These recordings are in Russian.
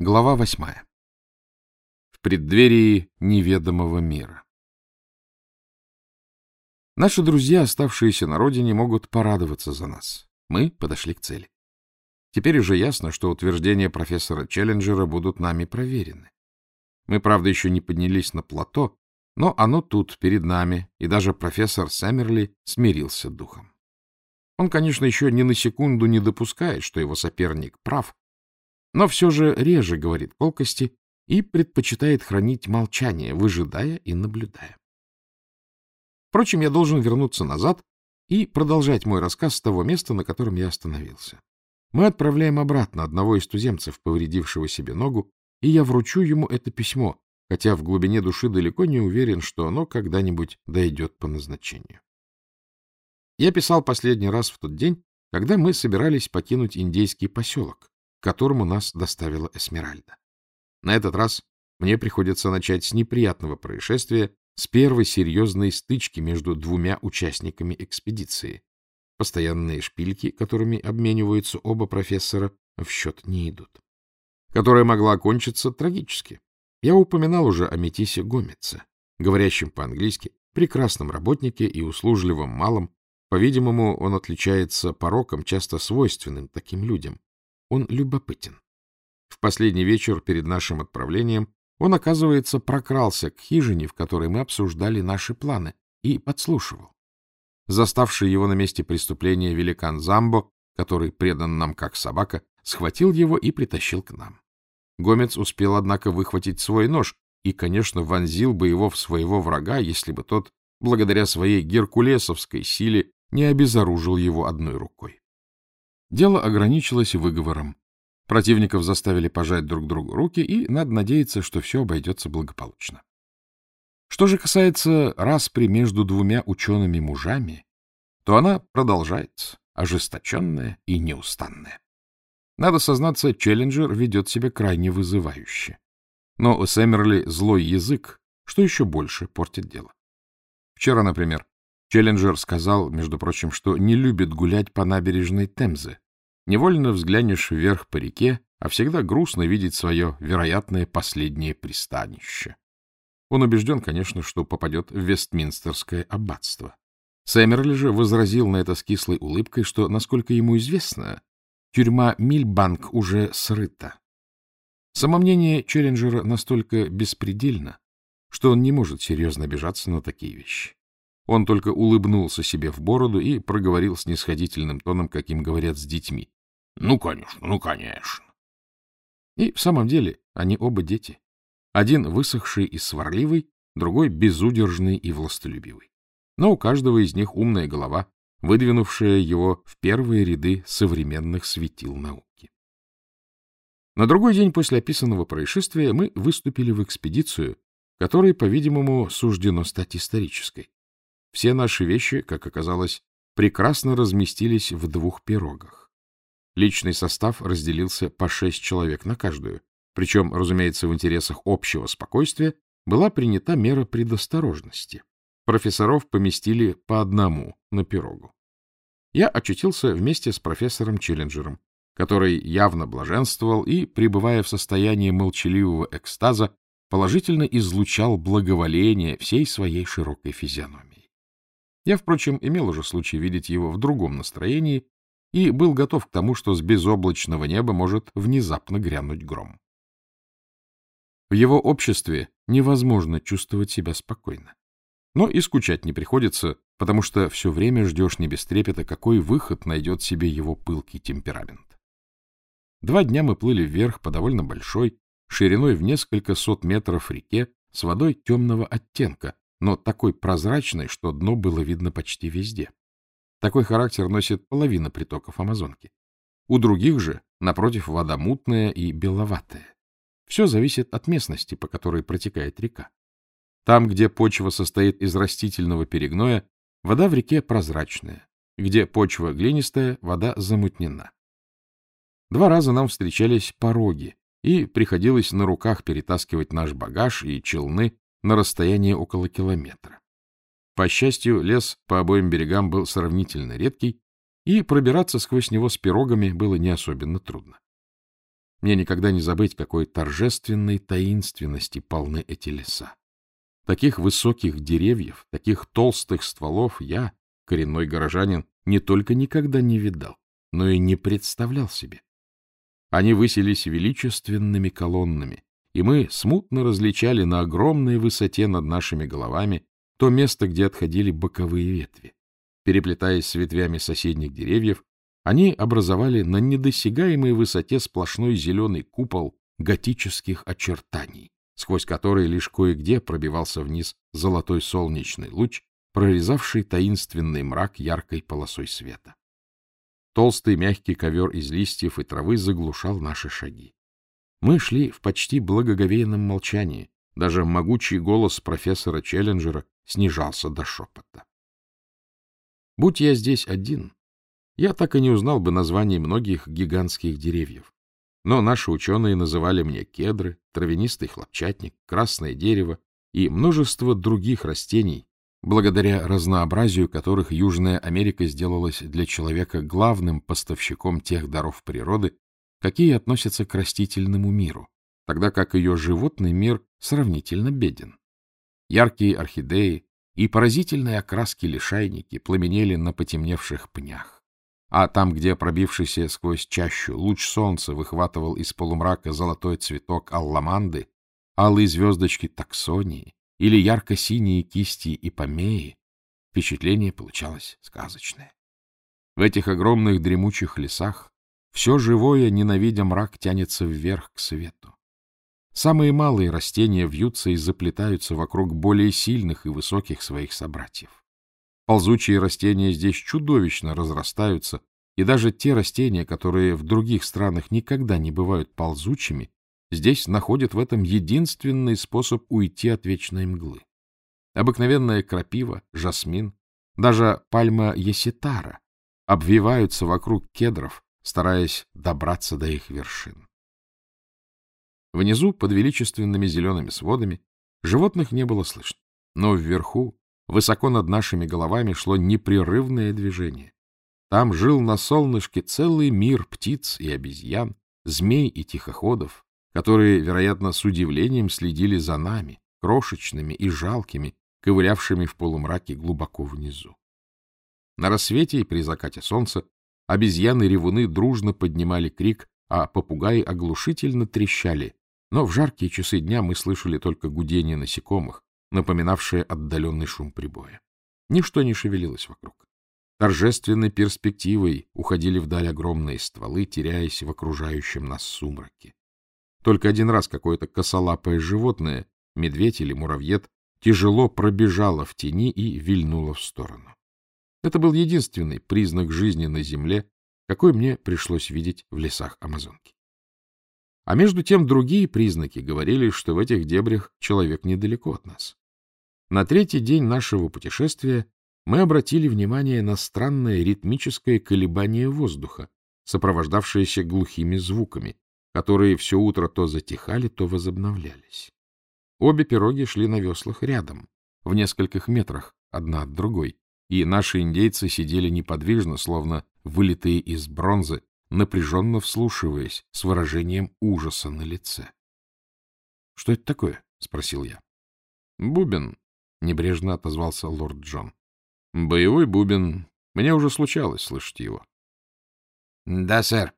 Глава восьмая. В преддверии неведомого мира. Наши друзья, оставшиеся на родине, могут порадоваться за нас. Мы подошли к цели. Теперь уже ясно, что утверждения профессора Челленджера будут нами проверены. Мы, правда, еще не поднялись на плато, но оно тут, перед нами, и даже профессор Сэмерли смирился духом. Он, конечно, еще ни на секунду не допускает, что его соперник прав, но все же реже говорит колкости и предпочитает хранить молчание, выжидая и наблюдая. Впрочем, я должен вернуться назад и продолжать мой рассказ с того места, на котором я остановился. Мы отправляем обратно одного из туземцев, повредившего себе ногу, и я вручу ему это письмо, хотя в глубине души далеко не уверен, что оно когда-нибудь дойдет по назначению. Я писал последний раз в тот день, когда мы собирались покинуть индейский поселок, которому нас доставила Эсмеральда. На этот раз мне приходится начать с неприятного происшествия, с первой серьезной стычки между двумя участниками экспедиции. Постоянные шпильки, которыми обмениваются оба профессора, в счет не идут. Которая могла окончиться трагически. Я упоминал уже о Метисе Гомеце, говорящем по-английски, прекрасном работнике и услужливом малом. По-видимому, он отличается пороком, часто свойственным таким людям, он любопытен. В последний вечер перед нашим отправлением он, оказывается, прокрался к хижине, в которой мы обсуждали наши планы, и подслушивал. Заставший его на месте преступления великан Замбо, который предан нам как собака, схватил его и притащил к нам. Гомец успел, однако, выхватить свой нож и, конечно, вонзил бы его в своего врага, если бы тот, благодаря своей геркулесовской силе, не обезоружил его одной рукой. Дело ограничилось выговором. Противников заставили пожать друг другу руки, и надо надеяться, что все обойдется благополучно. Что же касается распри между двумя учеными-мужами, то она продолжается, ожесточенная и неустанная. Надо сознаться, Челленджер ведет себя крайне вызывающе. Но у Сэмерли злой язык, что еще больше портит дело. Вчера, например, Челленджер сказал, между прочим, что не любит гулять по набережной Темзы, Невольно взглянешь вверх по реке, а всегда грустно видеть свое вероятное последнее пристанище. Он убежден, конечно, что попадет в Вестминстерское аббатство. Сэмерли же возразил на это с кислой улыбкой, что, насколько ему известно, тюрьма Мильбанк уже срыта. Самомнение Челленджера настолько беспредельно, что он не может серьезно обижаться на такие вещи. Он только улыбнулся себе в бороду и проговорил с нисходительным тоном, каким говорят с детьми. — Ну, конечно, ну, конечно. И в самом деле они оба дети. Один высохший и сварливый, другой безудержный и властолюбивый. Но у каждого из них умная голова, выдвинувшая его в первые ряды современных светил науки. На другой день после описанного происшествия мы выступили в экспедицию, которой, по-видимому, суждено стать исторической. Все наши вещи, как оказалось, прекрасно разместились в двух пирогах. Личный состав разделился по шесть человек на каждую, причем, разумеется, в интересах общего спокойствия была принята мера предосторожности. Профессоров поместили по одному на пирогу. Я очутился вместе с профессором Челленджером, который явно блаженствовал и, пребывая в состоянии молчаливого экстаза, положительно излучал благоволение всей своей широкой физиономией. Я, впрочем, имел уже случай видеть его в другом настроении и был готов к тому, что с безоблачного неба может внезапно грянуть гром. В его обществе невозможно чувствовать себя спокойно. Но и скучать не приходится, потому что все время ждешь не без трепета, какой выход найдет себе его пылкий темперамент. Два дня мы плыли вверх по довольно большой, шириной в несколько сот метров реке, с водой темного оттенка, но такой прозрачной, что дно было видно почти везде. Такой характер носит половина притоков Амазонки. У других же, напротив, вода мутная и беловатая. Все зависит от местности, по которой протекает река. Там, где почва состоит из растительного перегноя, вода в реке прозрачная. Где почва глинистая, вода замутнена. Два раза нам встречались пороги, и приходилось на руках перетаскивать наш багаж и челны на расстояние около километра. По счастью, лес по обоим берегам был сравнительно редкий, и пробираться сквозь него с пирогами было не особенно трудно. Мне никогда не забыть, какой торжественной таинственности полны эти леса. Таких высоких деревьев, таких толстых стволов я, коренной горожанин, не только никогда не видал, но и не представлял себе. Они высились величественными колоннами, и мы смутно различали на огромной высоте над нашими головами то место, где отходили боковые ветви. Переплетаясь с ветвями соседних деревьев, они образовали на недосягаемой высоте сплошной зеленый купол готических очертаний, сквозь который лишь кое-где пробивался вниз золотой солнечный луч, прорезавший таинственный мрак яркой полосой света. Толстый мягкий ковер из листьев и травы заглушал наши шаги. Мы шли в почти благоговейном молчании, даже могучий голос профессора Челленджера снижался до шепота. Будь я здесь один, я так и не узнал бы названий многих гигантских деревьев. Но наши ученые называли мне кедры, травянистый хлопчатник, красное дерево и множество других растений, благодаря разнообразию которых Южная Америка сделалась для человека главным поставщиком тех даров природы, какие относятся к растительному миру, тогда как ее животный мир сравнительно беден. Яркие орхидеи и поразительные окраски лишайники пламенели на потемневших пнях. А там, где пробившийся сквозь чащу луч солнца выхватывал из полумрака золотой цветок алламанды, алые звездочки таксонии или ярко-синие кисти и помеи, впечатление получалось сказочное. В этих огромных дремучих лесах все живое, ненавидя мрак, тянется вверх к свету. Самые малые растения вьются и заплетаются вокруг более сильных и высоких своих собратьев. Ползучие растения здесь чудовищно разрастаются, и даже те растения, которые в других странах никогда не бывают ползучими, здесь находят в этом единственный способ уйти от вечной мглы. Обыкновенная крапива, жасмин, даже пальма еситара обвиваются вокруг кедров, стараясь добраться до их вершин. Внизу, под величественными зелеными сводами, животных не было слышно, но вверху, высоко над нашими головами, шло непрерывное движение. Там жил на солнышке целый мир птиц и обезьян, змей и тихоходов, которые, вероятно, с удивлением следили за нами, крошечными и жалкими, ковылявшими в полумраке глубоко внизу. На рассвете и при закате солнца обезьяны-ревуны дружно поднимали крик, а попугаи оглушительно трещали, но в жаркие часы дня мы слышали только гудение насекомых, напоминавшее отдаленный шум прибоя. Ничто не шевелилось вокруг. Торжественной перспективой уходили вдаль огромные стволы, теряясь в окружающем нас сумраке. Только один раз какое-то косолапое животное, медведь или муравьед, тяжело пробежало в тени и вильнуло в сторону. Это был единственный признак жизни на земле, какой мне пришлось видеть в лесах Амазонки. А между тем другие признаки говорили, что в этих дебрях человек недалеко от нас. На третий день нашего путешествия мы обратили внимание на странное ритмическое колебание воздуха, сопровождавшееся глухими звуками, которые все утро то затихали, то возобновлялись. Обе пироги шли на веслах рядом, в нескольких метрах одна от другой, и наши индейцы сидели неподвижно, словно вылитые из бронзы, напряженно вслушиваясь, с выражением ужаса на лице. — Что это такое? — спросил я. — Бубен, — небрежно отозвался лорд Джон. — Боевой бубен. Мне уже случалось слышать его. — Да, сэр.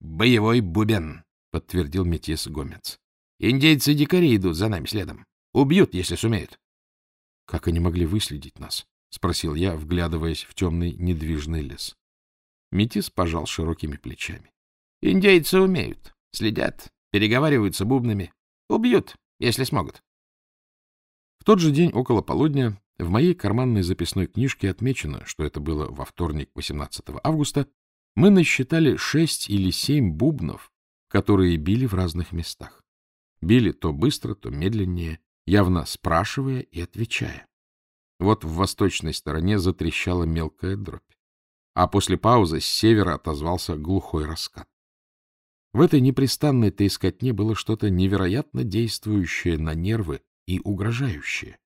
Боевой бубен, — подтвердил метис Гомец. — Индейцы-дикари идут за нами следом. Убьют, если сумеют. — Как они могли выследить нас? — спросил я, вглядываясь в темный недвижный лес. Метис пожал широкими плечами. — Индейцы умеют. Следят, переговариваются бубнами. Убьют, если смогут. В тот же день около полудня в моей карманной записной книжке отмечено, что это было во вторник 18 августа, мы насчитали шесть или семь бубнов, которые били в разных местах. Били то быстро, то медленнее, явно спрашивая и отвечая. Вот в восточной стороне затрещала мелкая дробь а после паузы с севера отозвался глухой раскат. В этой непрестанной таискотне было что-то невероятно действующее на нервы и угрожающее.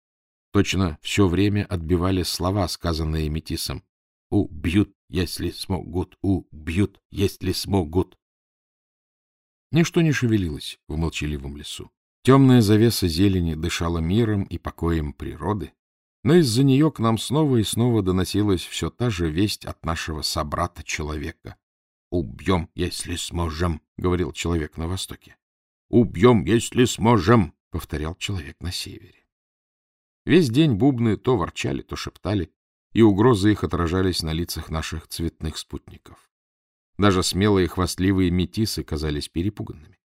Точно все время отбивали слова, сказанные метисом. «Убьют, если смогут! Убьют, если смогут!» Ничто не шевелилось в молчаливом лесу. Темная завеса зелени дышала миром и покоем природы, но из-за нее к нам снова и снова доносилась все та же весть от нашего собрата-человека. «Убьем, если сможем», — говорил человек на востоке. «Убьем, если сможем», — повторял человек на севере. Весь день бубны то ворчали, то шептали, и угрозы их отражались на лицах наших цветных спутников. Даже смелые хвастливые метисы казались перепуганными.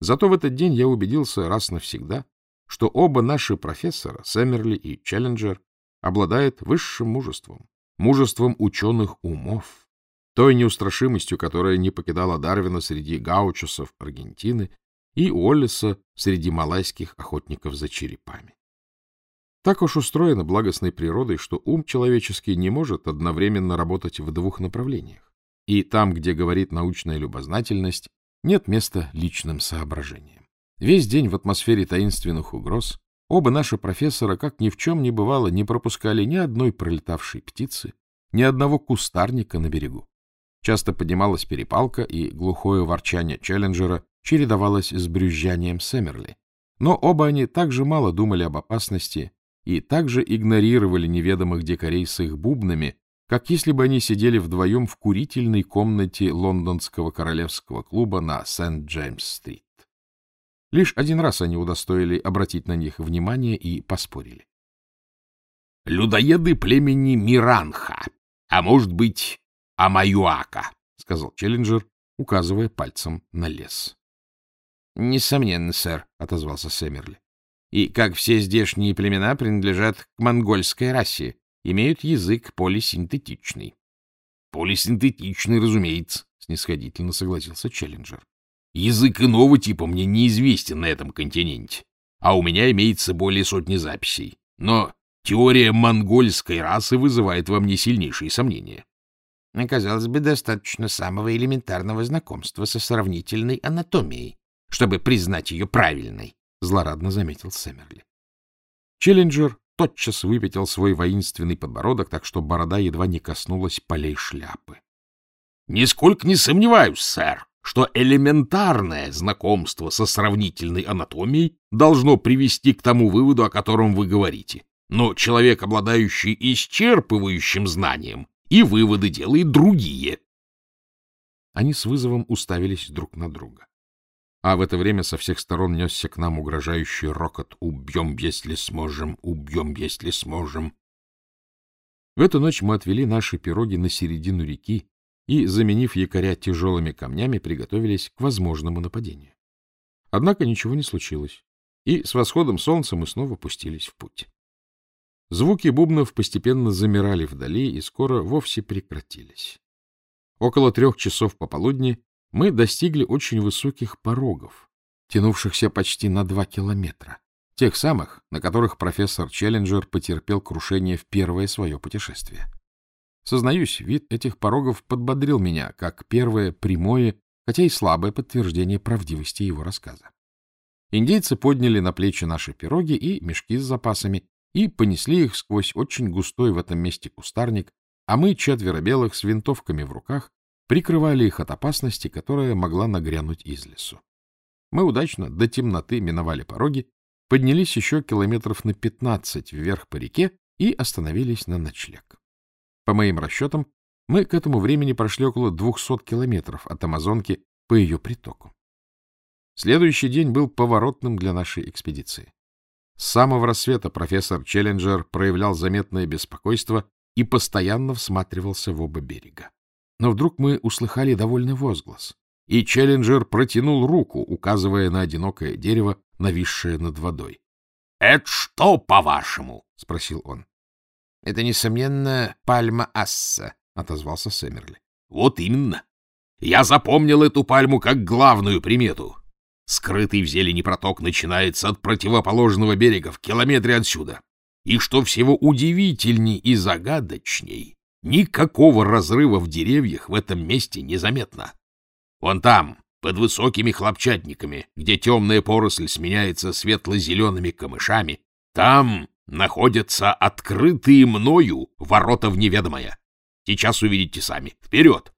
Зато в этот день я убедился раз навсегда, что оба наши профессора, Сэмерли и Челленджер, обладают высшим мужеством, мужеством ученых умов, той неустрашимостью, которая не покидала Дарвина среди гаучусов Аргентины и Уоллеса среди малайских охотников за черепами. Так уж устроена благостной природой, что ум человеческий не может одновременно работать в двух направлениях. И там, где говорит научная любознательность, нет места личным соображениям. Весь день в атмосфере таинственных угроз оба наши профессора, как ни в чем не бывало, не пропускали ни одной пролетавшей птицы, ни одного кустарника на берегу. Часто поднималась перепалка, и глухое ворчание Челленджера чередовалось с брюзжанием Сэмерли. Но оба они также мало думали об опасности и также игнорировали неведомых дикарей с их бубнами, как если бы они сидели вдвоем в курительной комнате лондонского королевского клуба на Сент-Джеймс-стрит. Лишь один раз они удостоили обратить на них внимание и поспорили. «Людоеды племени Миранха, а может быть, Амаюака», — сказал Челленджер, указывая пальцем на лес. — Несомненно, сэр, — отозвался Сэмерли. — И, как все здешние племена, принадлежат к монгольской расе, имеют язык полисинтетичный. — Полисинтетичный, разумеется, — снисходительно согласился Челленджер. — Язык иного типа мне неизвестен на этом континенте, а у меня имеется более сотни записей. Но теория монгольской расы вызывает во мне сильнейшие сомнения. Казалось бы, достаточно самого элементарного знакомства со сравнительной анатомией, чтобы признать ее правильной, — злорадно заметил Сэмерли. Челленджер тотчас выпятил свой воинственный подбородок, так что борода едва не коснулась полей шляпы. — Нисколько не сомневаюсь, сэр, что элементарное знакомство со сравнительной анатомией должно привести к тому выводу, о котором вы говорите. Но человек, обладающий исчерпывающим знанием, и выводы делает другие. Они с вызовом уставились друг на друга. А в это время со всех сторон несся к нам угрожающий рокот «Убьем, если сможем! Убьем, если сможем!» В эту ночь мы отвели наши пироги на середину реки и, заменив якоря тяжелыми камнями, приготовились к возможному нападению. Однако ничего не случилось, и с восходом солнца мы снова пустились в путь. Звуки бубнов постепенно замирали вдали и скоро вовсе прекратились. Около трех часов пополудни мы достигли очень высоких порогов, тянувшихся почти на два километра, тех самых, на которых профессор Челленджер потерпел крушение в первое свое путешествие. Сознаюсь, вид этих порогов подбодрил меня, как первое прямое, хотя и слабое подтверждение правдивости его рассказа. Индейцы подняли на плечи наши пироги и мешки с запасами и понесли их сквозь очень густой в этом месте кустарник, а мы, четверо белых, с винтовками в руках, прикрывали их от опасности, которая могла нагрянуть из лесу. Мы удачно до темноты миновали пороги, поднялись еще километров на пятнадцать вверх по реке и остановились на ночлег. По моим расчетам, мы к этому времени прошли около двухсот километров от Амазонки по ее притоку. Следующий день был поворотным для нашей экспедиции. С самого рассвета профессор Челленджер проявлял заметное беспокойство и постоянно всматривался в оба берега. Но вдруг мы услыхали довольный возглас, и Челленджер протянул руку, указывая на одинокое дерево, нависшее над водой. — Это что, по-вашему? — спросил он. — Это, несомненно, пальма асса, — отозвался Сэмерли. — Вот именно. Я запомнил эту пальму как главную примету. Скрытый в зелени проток начинается от противоположного берега в километре отсюда. И что всего удивительней и загадочней, никакого разрыва в деревьях в этом месте незаметно. Вон там, под высокими хлопчатниками, где темная поросль сменяется светло-зелеными камышами, там находятся открытые мною ворота в неведомое. Сейчас увидите сами. Вперед!